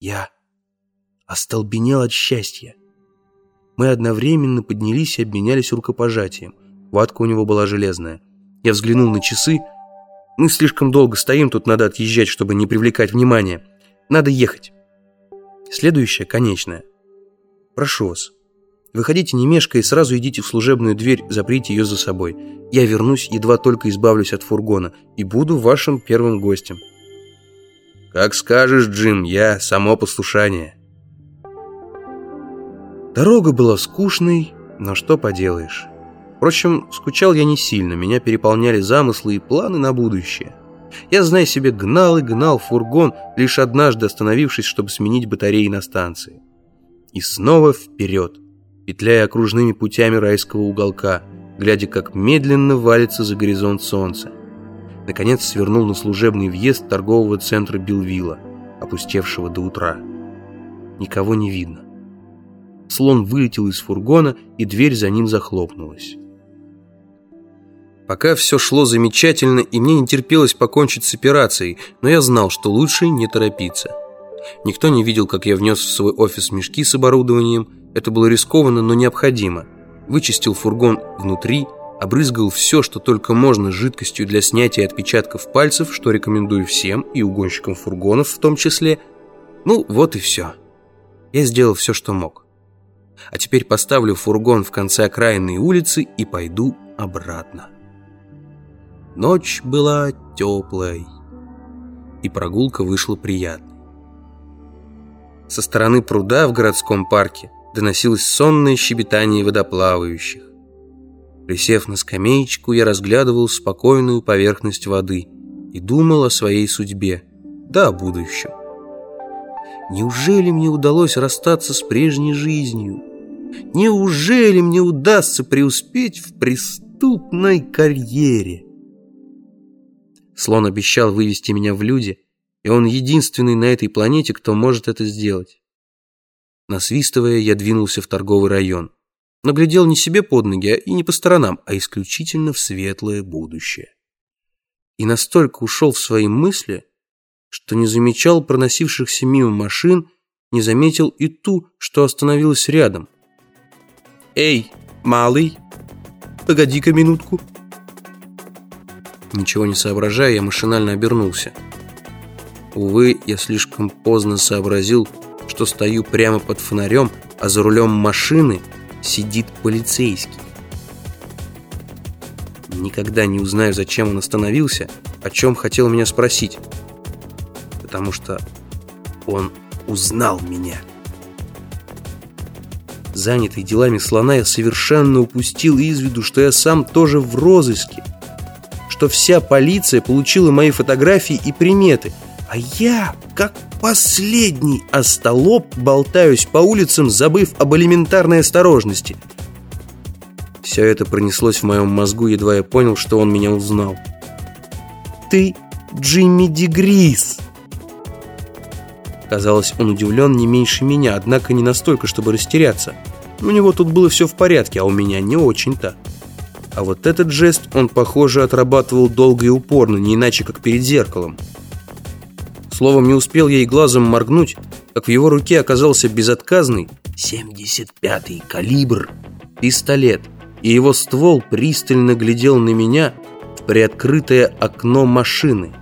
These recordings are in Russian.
Я остолбенел от счастья. Мы одновременно поднялись и обменялись рукопожатием. Хватка у него была железная. Я взглянул на часы. Мы слишком долго стоим, тут надо отъезжать, чтобы не привлекать внимания. Надо ехать. Следующее, конечное. Прошу вас, выходите не мешкая и сразу идите в служебную дверь, заприте ее за собой. Я вернусь, едва только избавлюсь от фургона, и буду вашим первым гостем. Как скажешь, Джим, я само послушание. Дорога была скучной, но что поделаешь. Впрочем, скучал я не сильно, меня переполняли замыслы и планы на будущее. Я, зная себе, гнал и гнал фургон, лишь однажды остановившись, чтобы сменить батареи на станции. И снова вперед, петляя окружными путями райского уголка, глядя, как медленно валится за горизонт солнце. Наконец свернул на служебный въезд торгового центра Билвилла, опустевшего до утра. Никого не видно. Слон вылетел из фургона, и дверь за ним захлопнулась. Пока все шло замечательно, и мне не терпелось покончить с операцией, но я знал, что лучше не торопиться. Никто не видел, как я внес в свой офис мешки с оборудованием. Это было рискованно, но необходимо. Вычистил фургон внутри, обрызгал все, что только можно, жидкостью для снятия отпечатков пальцев, что рекомендую всем, и угонщикам фургонов в том числе. Ну, вот и все. Я сделал все, что мог. А теперь поставлю фургон в конце окраинной улицы и пойду обратно. Ночь была теплой, и прогулка вышла приятной. Со стороны пруда в городском парке доносилось сонное щебетание водоплавающих. Присев на скамеечку, я разглядывал спокойную поверхность воды и думал о своей судьбе, да о будущем. Неужели мне удалось расстаться с прежней жизнью? Неужели мне удастся преуспеть в преступной карьере? Слон обещал вывести меня в люди, и он единственный на этой планете, кто может это сделать. Насвистывая, я двинулся в торговый район, но глядел не себе под ноги и не по сторонам, а исключительно в светлое будущее. И настолько ушел в свои мысли, что не замечал проносившихся мимо машин, не заметил и ту, что остановилась рядом. «Эй, малый, погоди-ка минутку!» Ничего не соображая, я машинально обернулся. Увы, я слишком поздно сообразил, что стою прямо под фонарем, а за рулем машины сидит полицейский. Никогда не узнаю, зачем он остановился, о чем хотел меня спросить. Потому что он узнал меня. Занятый делами слона, я совершенно упустил из виду, что я сам тоже в розыске что вся полиция получила мои фотографии и приметы, а я, как последний остолоп, болтаюсь по улицам, забыв об элементарной осторожности. Все это пронеслось в моем мозгу, едва я понял, что он меня узнал. «Ты Джимми Дегрис!» Казалось, он удивлен не меньше меня, однако не настолько, чтобы растеряться. У него тут было все в порядке, а у меня не очень-то. А вот этот жест он, похоже, отрабатывал долго и упорно, не иначе, как перед зеркалом. Словом, не успел и глазом моргнуть, как в его руке оказался безотказный 75-й калибр пистолет, и его ствол пристально глядел на меня в приоткрытое окно машины.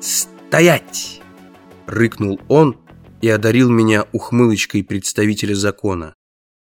«Стоять!» — рыкнул он и одарил меня ухмылочкой представителя закона.